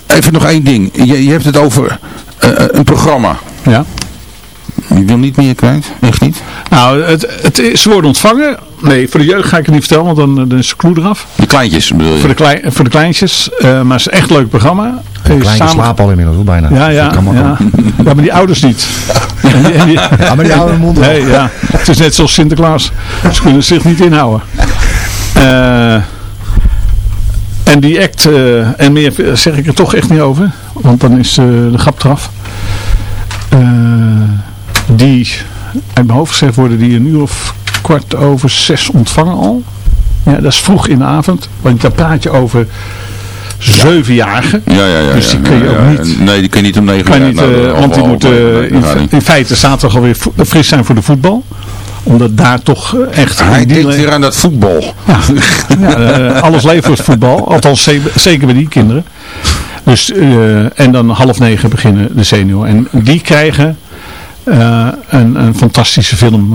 even nog één ding. Je, je hebt het over eh, eh, een programma. Ja. Je wil niet meer kwijt? Echt niet? Nou, het, het is, ze worden ontvangen. Nee, voor de jeugd ga ik het niet vertellen, want dan, dan is de clue eraf. De kleintjes bedoel je? Voor de, klein, voor de kleintjes. eh, maar het is echt een leuk programma. Eh, Kleintjes samen- slapen al inmiddels, hoor, bijna. Ja, ja, Dat kan maar ja. maar die ouders niet. En die, en die- Ja, maar die houden hun mond wel. Nee, ja. Het is net zoals Sinterklaas. Ze kunnen zich niet inhouden. Eh, en die act, eh, en meer zeg ik er toch echt niet over. Want dan is eh, de grap eraf. Eh, die, uit mijn hoofd gezegd worden die een uur of kwart over zes ontvangen al. Ja, dat is vroeg in de avond. Want dan praat je over zevenjarigen. Ja, ja, ja. Dus die kun je ook niet- Nee, die kun je niet om negen uur niet, nou, eh, dat- want die half- eh, in, feite zaterdag alweer fris zijn voor de voetbal. Omdat daar toch eh, echt... Hij denkt weer aan dat voetbal. ja, <laughs> alles levert voetbal. Althans ze- zeker bij die kinderen. Dus, en dan half negen beginnen de senioren. En die krijgen eh, een, een fantastische film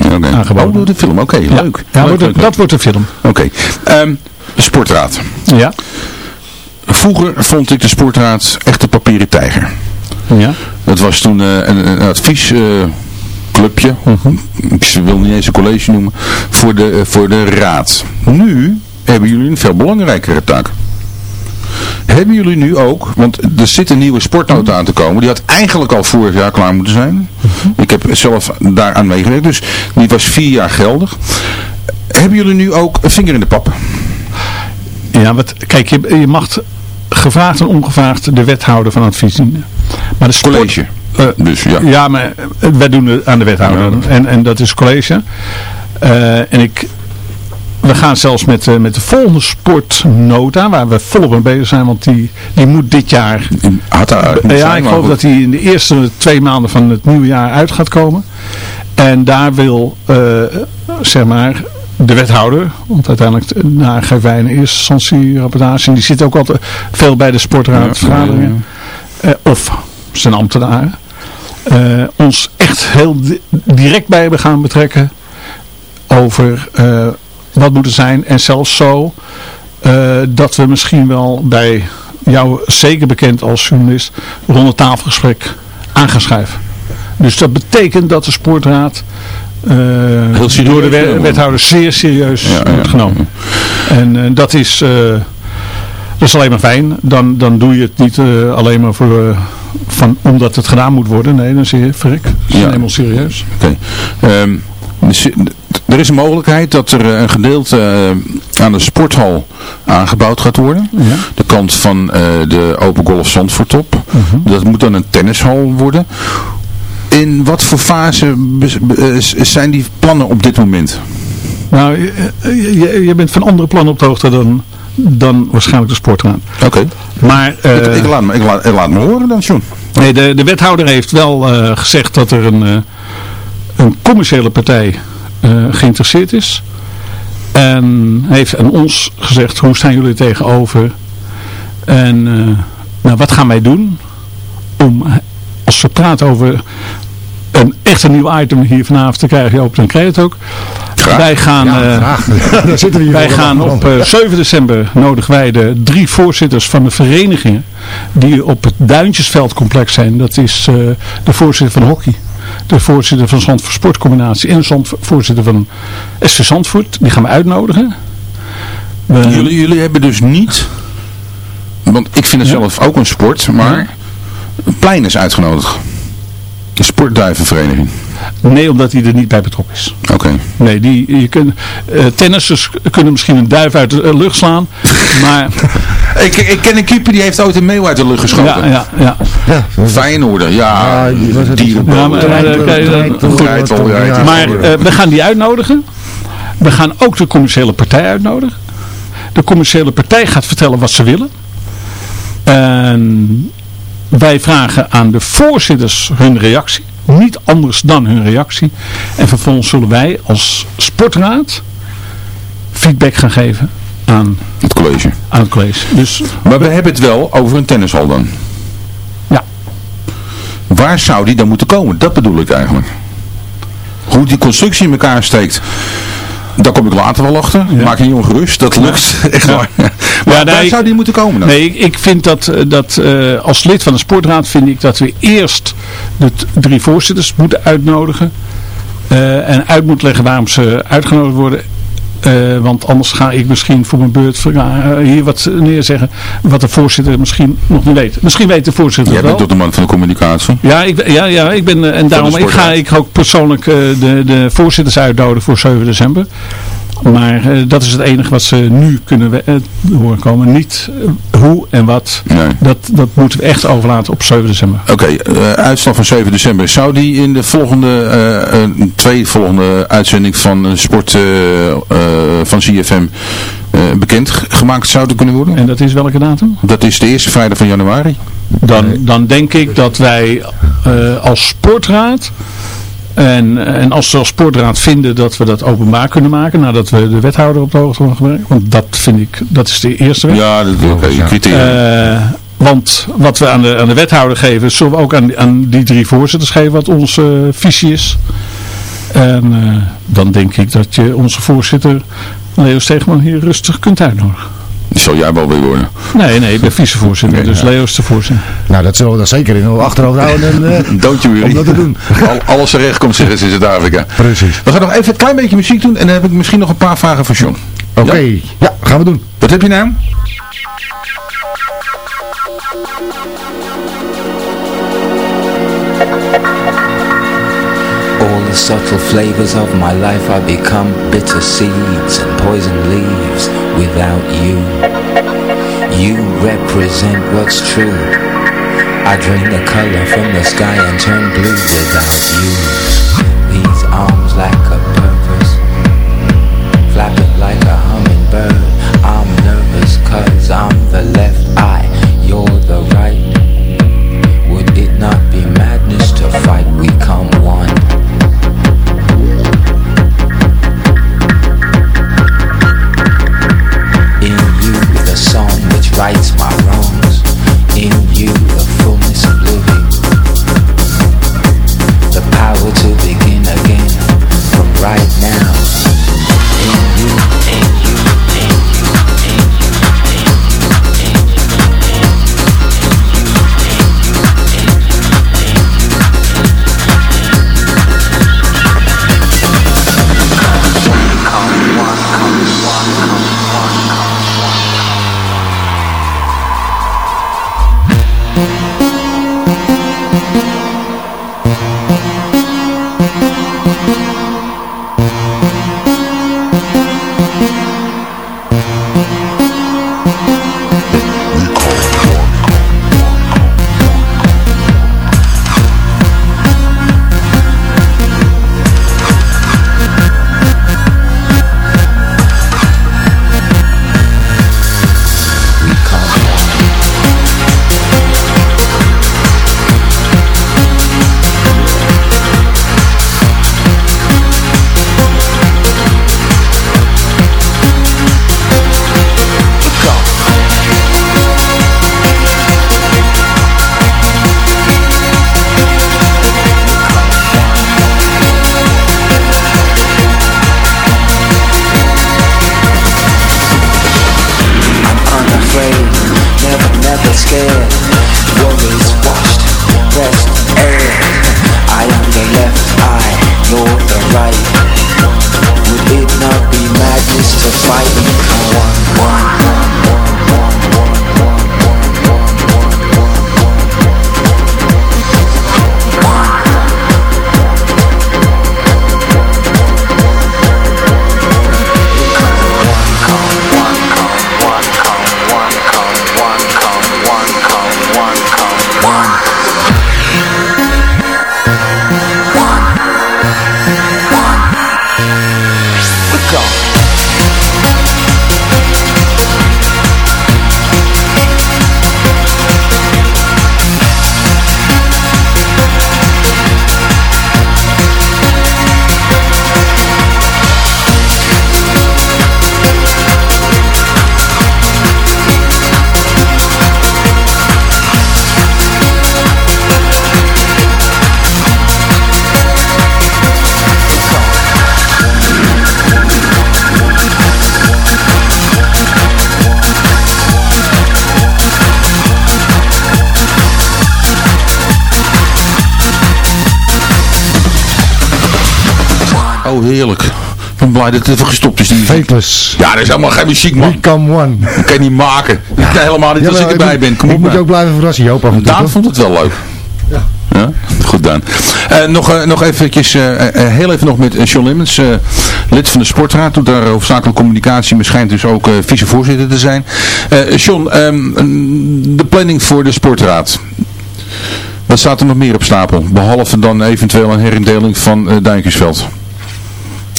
eh, Oké. aangeboden. Oh, de film, oké, Ja. leuk. Ja, Leuk, wordt een- leuk, leuk. dat wordt een film. Oké. Ehm, de sportraad. Ja. Vroeger vond ik de sportraad echt een papieren tijger. Ja. Dat was toen eh, een, een adviesclubje. Mhm. Ik wil niet eens een college noemen. Voor de, voor de raad. Nu hebben jullie een veel belangrijkere taak. Hebben jullie nu ook, want er zit een nieuwe sportnota aan te komen. Die had eigenlijk al vorig jaar klaar moeten zijn. Ik heb zelf daaraan meegewerkt. Dus die was vier jaar geldig. Hebben jullie nu ook een vinger in de pap? Ja, wat, kijk, je, je mag gevraagd en ongevraagd de wethouder van advies dienen. Maar de sport, College. Eh, Dus ja. Ja, maar eh, wij doen het aan de wethouder. En, en dat is college. Eh, en ik, we gaan zelfs met, eh, met de volgende sportnota, waar we volop mee bezig zijn, want die, die moet dit jaar... Had moeten ja, zijn, ik geloof goed. dat die in de eerste twee maanden van het nieuwe jaar uit gaat komen. En daar wil, eh, zeg maar, de wethouder, want uiteindelijk eh, wij een eerste instantie rapportage. En die zit ook altijd veel bij de sportraadvergaderingen. Of zijn ambtenaren. ons echt heel di- direct bij hebben gaan betrekken over wat moet er zijn. En zelfs zo eh, dat we misschien wel bij jou, zeker bekend als journalist, rond het tafelgesprek aan gaan schuiven. Dus dat betekent dat de sportraad Heel serieus door de wethouder zeer serieus Ja, ja. wordt genomen. En eh, dat is... dat is alleen maar fijn. Dan, dan doe je het niet alleen maar voor, van, omdat het gedaan moet worden. Nee, dan zie je, verrek. Ja. helemaal serieus. Oké. Ehm, er is een mogelijkheid dat er eh, een gedeelte eh, aan de sporthal aangebouwd gaat worden. Ja. De kant van eh, de Open Golf Zandvoortop. Mhm. Dat moet dan een tennishal worden. In wat voor fase zijn die plannen op dit moment? Nou, je, bent van andere plannen op de hoogte dan, dan waarschijnlijk de sportraad. Oké. Maar ik, ik, laat me, ik, laat, ik laat me horen dan, John. nee, de, de wethouder heeft wel gezegd dat er een, een commerciële partij geïnteresseerd is. En heeft aan ons gezegd, hoe staan jullie er tegenover? En eh, nou, wat gaan wij doen? Om, als we praten over een echt een nieuw item hier vanavond te krijgen, Joop, dan krijg je het ook. Wij gaan, Ja, eh, graag. <laughs> Daar zitten we hier <laughs> wij gaan op eh, 7 december nodigen wij de drie voorzitters van de verenigingen die op het Duintjesveldcomplex zijn. Dat is eh, de voorzitter van hockey, de voorzitter van Zandvoort Sportcombinatie en de voorzitter van SV Zandvoort. Die gaan we uitnodigen. We- Jullie, jullie hebben dus niet, want ik vind het Ja. zelf ook een sport, maar Ja. plein is uitgenodigd. De sportduivenvereniging. Nee, omdat hij er niet bij betrokken is. Oké. Nee, die, je kunt, eh, tennissers kunnen misschien een duif uit de eh, lucht slaan, <laughs> maar... ik, ik ken een keeper die heeft ooit een meeuw uit de lucht geschoten. Ja, ja, ja. Feyenoorder, ja. Dieren. Ja, maar, eh, eh, ja, Maar eh, we gaan die uitnodigen. We gaan ook de commerciële partij uitnodigen. De commerciële partij gaat vertellen wat ze willen. En wij vragen aan de voorzitters hun reactie. Niet anders dan hun reactie. En vervolgens zullen wij als sportraad feedback gaan geven aan het college. Aan het college. Dus, Maar we hebben het wel over een tennishal dan. Ja. Waar zou die dan moeten komen? Dat bedoel ik eigenlijk. Hoe die constructie in elkaar steekt. Daar kom ik later wel achter. Maak je niet ongerust. Dat lukt. <laughs> Echt waar. Maar Ja, nee, zou die moeten komen dan? Nee, ik, ik vind dat, eh, dat eh, als lid van de sportraad vind ik dat we eerst de drie voorzitters moeten uitnodigen. eh, en uit moeten leggen waarom ze uitgenodigd worden. Eh, want anders ga ik misschien voor mijn beurt eh, hier wat neerzeggen wat de voorzitter misschien nog niet weet. Misschien weet de voorzitter Jij het bent wel. tot de man van de communicatie. Ja, ik, ja, ja, ik ben, eh, en daarom ik ga ik ook persoonlijk de, de voorzitters uitnodigen voor 7 december. Maar eh, dat is het enige wat ze nu kunnen we- eh, horen komen. Niet eh, hoe en wat. Dat, dat moeten we echt overlaten op 7 december. Oké, eh, uitslag van 7 december. Zou die in de volgende, twee volgende uitzending van Sport van CFM bekend gemaakt zouden kunnen worden? En dat is welke datum? Dat is de eerste vrijdag van januari. Dan, dan denk ik dat wij als sportraad en, en als we als sportraad vinden dat we dat openbaar kunnen maken nadat we de wethouder op de hoogte hebben gebracht. Want dat vind ik, dat is de eerste weg. Ja, dat is oké, criteria. Eh, want wat we aan de, aan de wethouder geven, zullen we ook aan, aan die drie voorzitters geven wat onze eh, visie is. En eh, dan denk ik dat je onze voorzitter, Leo Steegman, hier rustig kunt uitnodigen. Zal jij wel weer worden? Nee, nee, ik ben vicevoorzitter, dus Leo is de voorzitter. Nou, dat zullen we dan zeker in achterhoofd houden. En, eh, <laughs> Don't you worry. om dat te doen. <laughs> Al, alles terecht komt, zeggen ze in Zuid-Afrika. Precies. We gaan nog even een klein beetje muziek doen en dan heb ik misschien nog een paar vragen voor John. Oké, ja? gaan we doen. Wat heb je nou? All the subtle flavors of my life are become bitter seeds and poison leaves without you. You represent what's true. I drain the color from the sky and turn blue without you. Oh, heerlijk. Ik ben blij dat het even gestopt is. Die... Ja, dat is helemaal geen muziek, man. Become One. Dat kan je niet maken. Kan helemaal niet als ik erbij ben. Kom ik op moet nou. ook blijven verrassen, Joop. Daan vond het wel leuk. Ja. ja? Goed Daan. Eh, nog, eh, nog eventjes, eh, heel even nog met John Limmens, eh, lid van de Sportraad, doet daar hoofdzakelijk communicatie, maar schijnt dus ook vicevoorzitter te zijn. John, ehm, de planning voor de Sportraad. Wat staat er nog meer op stapel? Behalve dan eventueel een herindeling van eh Duinkensveld.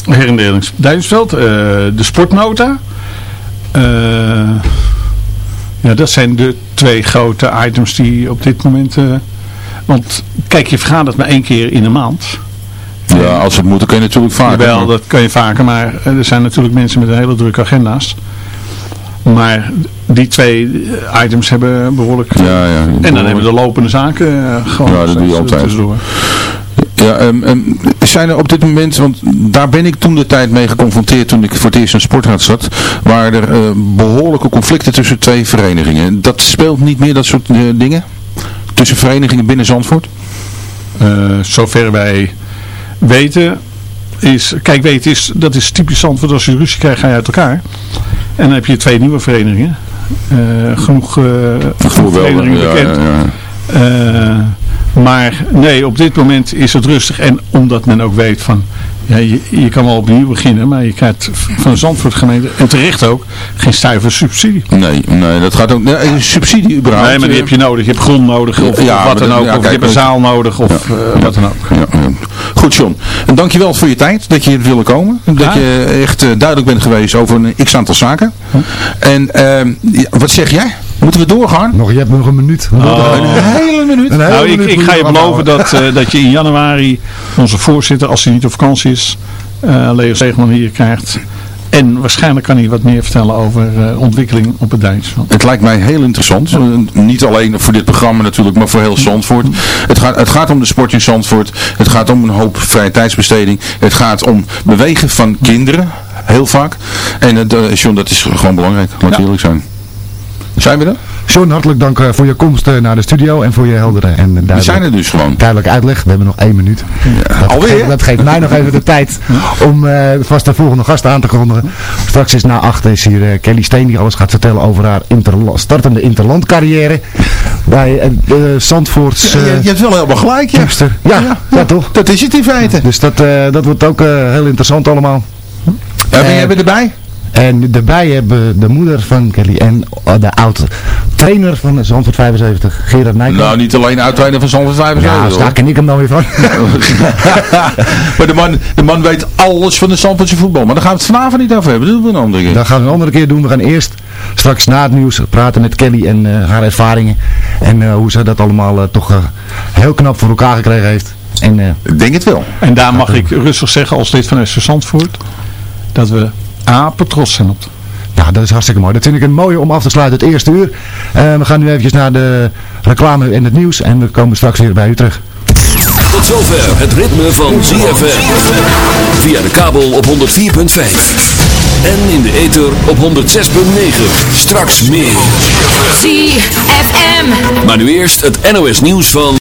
Herindelings Duitsveld, eh, de sportnota. Eh, ja, dat zijn de twee grote items die op dit moment... eh, want kijk, je vergadert maar één keer in de maand. Ja, als het moet, dan kun je natuurlijk vaker. Maar- dat kan je vaker, maar er zijn natuurlijk mensen met een hele drukke agenda's. Maar die twee items hebben behoorlijk... Ja, ja. En dan hebben we de lopende zaken gewoon Ja, dat doe je altijd. tussendoor. Ja, ehm, ehm, zijn er op dit moment, want daar ben ik toen de tijd mee geconfronteerd toen ik voor het eerst in de sportraad zat, waren er eh, behoorlijke conflicten tussen twee verenigingen. Dat speelt niet meer, dat soort eh, dingen? Tussen verenigingen binnen Zandvoort? Eh, zover wij weten is, kijk weten is, dat is typisch Zandvoort, als je ruzie krijgt ga je uit elkaar. En dan heb je twee nieuwe verenigingen. Genoeg, genoeg verenigingen bekend. ja, ja. Eh, maar nee, op dit moment is het rustig. En omdat men ook weet van, ja, je, je kan wel opnieuw beginnen, maar je krijgt van de Zandvoort gemeente, en terecht ook, geen stuiver subsidie. Nee, nee, dat gaat ook, nee, eh, subsidie überhaupt. Nee, maar die heb je nodig. Je hebt grond nodig, of, Ja, of wat dan ook. ja, of je hebt een zaal nodig, of eh, wat dan ook. Ja, ja. Goed John, en dankjewel voor je tijd dat je hier willen komen. Dat je echt eh, duidelijk bent geweest over een x-aantal zaken. En ehm, wat zeg jij? Moeten we doorgaan? Nog, je hebt nog een minuut. Oh. Een hele minuut. Een hele Nou, ik, minuut ik ga je beloven dat, eh, dat je in januari onze voorzitter, als hij niet op vakantie is, eh Leo Steegman hier krijgt. En waarschijnlijk kan hij wat meer vertellen over eh, ontwikkeling op het Duitsland. Het lijkt mij heel interessant. Niet alleen voor dit programma natuurlijk, maar voor heel Zandvoort. Het gaat, het gaat om de sport in Zandvoort. Het gaat om een hoop vrije tijdsbesteding. Het gaat om bewegen van kinderen. Heel vaak. En John, dat is gewoon belangrijk. Laat Ja. eerlijk zijn. Zijn we er? John, hartelijk dank eh, voor je komst eh, naar de studio en voor je heldere en We duidelijke, zijn er dus gewoon. duidelijke uitleg. We hebben nog één minuut. Dat alweer? Geeft, dat geeft mij nog even de tijd om eh, vast de volgende gast aan te kondigen. Straks is na acht is hier Kelly Steen die alles gaat vertellen over haar interla- startende interlandcarrière bij de Zandvoorts Ja, je, je hebt wel helemaal gelijk, ja. Ja, ja, toch? Dat is het in feite. Dus dat, dat wordt ook heel interessant allemaal. Ja, ben jij er erbij? En daarbij hebben de moeder van Kelly en eh, de oud-trainer van de Zandvoort 75, Gerard Nijkamp. Nou, niet alleen uitwijnen van Zandvoort 75. ja, daar ken ik hem dan weer van. <laughs> <laughs> maar de man, de man weet alles van de Zandvoortse voetbal. Maar daar gaan we het vanavond niet over hebben. Dat doen we een andere keer. Dat gaan we een andere keer doen. We gaan eerst straks na het nieuws praten met Kelly en eh, haar ervaringen. En eh, hoe ze dat allemaal toch heel knap voor elkaar gekregen heeft. En eh, Ik denk het wel. En daar mag ik rustig zeggen als lid van SV Zandvoort, dat we apen trots zijn op. ja, dat is hartstikke mooi. Dat vind ik een mooie om af te sluiten het eerste uur. Eh, we gaan nu eventjes naar de reclame en het nieuws. En we komen straks weer bij u terug. Tot zover het ritme van ZFM. Via de kabel op 104.5. En in de ether op 106.9. Straks meer. ZFM. Maar nu eerst het NOS nieuws van...